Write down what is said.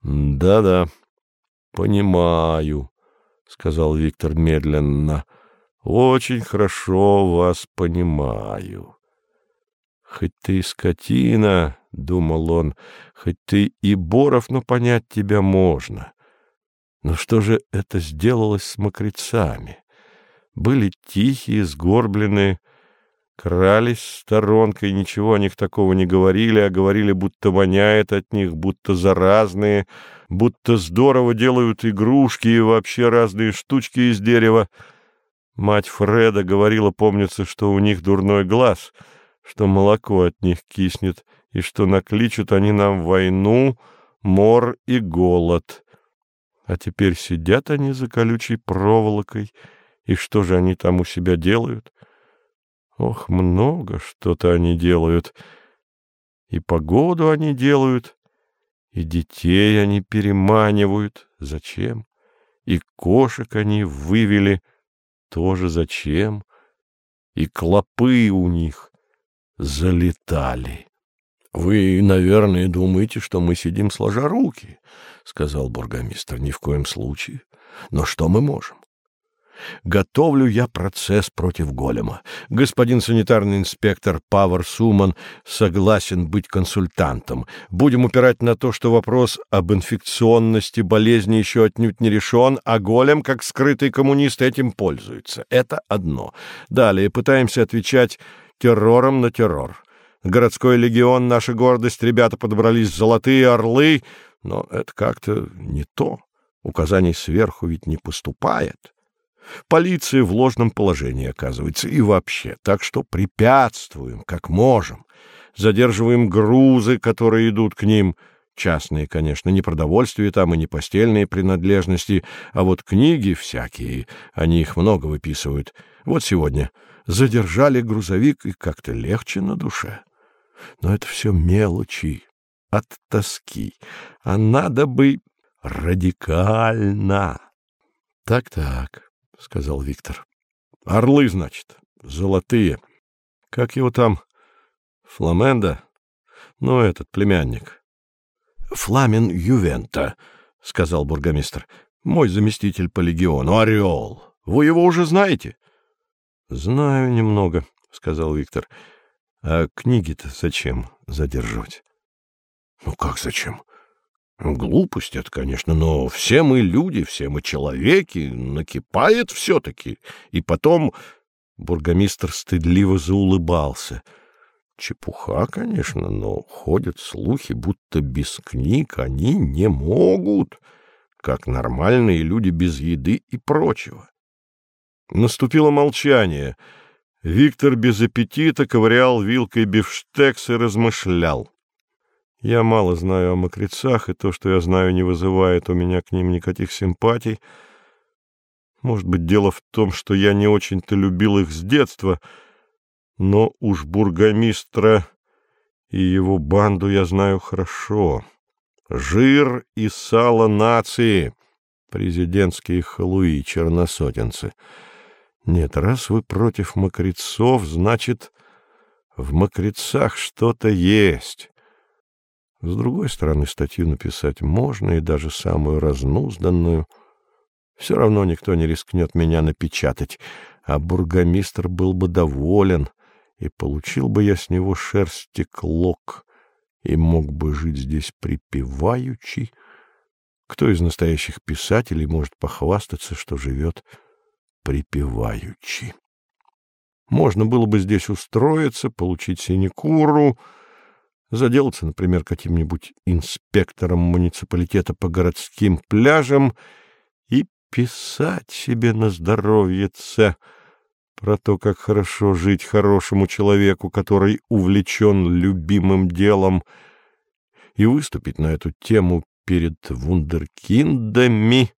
— Да-да, понимаю, — сказал Виктор медленно. — Очень хорошо вас понимаю. Хоть ты и скотина, — думал он, — хоть ты и Боров, но понять тебя можно. Но что же это сделалось с мокрецами? Были тихие, сгорбленные, крались сторонкой, ничего о них такого не говорили, а говорили, будто воняет от них, будто заразные, будто здорово делают игрушки и вообще разные штучки из дерева. Мать Фреда говорила, помнится, что у них дурной глаз, что молоко от них киснет, и что накличут они нам войну, мор и голод. А теперь сидят они за колючей проволокой, и что же они там у себя делают? Ох, много что-то они делают. И погоду они делают, и детей они переманивают. Зачем? И кошек они вывели. Тоже зачем? И клопы у них залетали. — Вы, наверное, думаете, что мы сидим сложа руки, — сказал бургомистр. — Ни в коем случае. Но что мы можем? Готовлю я процесс против голема. Господин санитарный инспектор Павар Суман согласен быть консультантом. Будем упирать на то, что вопрос об инфекционности болезни еще отнюдь не решен, а голем, как скрытый коммунист, этим пользуется. Это одно. Далее пытаемся отвечать террором на террор. Городской легион — наша гордость, ребята подобрались золотые орлы, но это как-то не то. Указаний сверху ведь не поступает. Полиция в ложном положении оказывается и вообще, так что препятствуем, как можем. Задерживаем грузы, которые идут к ним, частные, конечно, не продовольствие там и не постельные принадлежности, а вот книги всякие, они их много выписывают. Вот сегодня задержали грузовик, и как-то легче на душе. Но это все мелочи от тоски, а надо бы радикально. Так-так. — сказал Виктор. — Орлы, значит, золотые. Как его там? Фламенда? Ну, этот племянник. — Фламен Ювента, — сказал бургомистр. — Мой заместитель по легиону. Орел. Вы его уже знаете? — Знаю немного, — сказал Виктор. — А книги-то зачем задерживать? — Ну, как зачем? Глупость это, конечно, но все мы люди, все мы человеки, накипает все-таки. И потом бургомистр стыдливо заулыбался. Чепуха, конечно, но ходят слухи, будто без книг они не могут, как нормальные люди без еды и прочего. Наступило молчание. Виктор без аппетита ковырял вилкой бифштекс и размышлял. Я мало знаю о мокрецах, и то, что я знаю, не вызывает у меня к ним никаких симпатий. Может быть, дело в том, что я не очень-то любил их с детства, но уж бургомистра и его банду я знаю хорошо. Жир и сало нации, президентские халуи, черносотенцы. Нет, раз вы против мокрецов, значит, в мокрецах что-то есть». С другой стороны, статью написать можно, и даже самую разнузданную. Все равно никто не рискнет меня напечатать, а бургомистр был бы доволен, и получил бы я с него шерсти клок, и мог бы жить здесь припеваючи. Кто из настоящих писателей может похвастаться, что живет припеваючи? Можно было бы здесь устроиться, получить синекуру — заделаться, например, каким-нибудь инспектором муниципалитета по городским пляжам и писать себе на здоровьице про то, как хорошо жить хорошему человеку, который увлечен любимым делом, и выступить на эту тему перед вундеркиндами,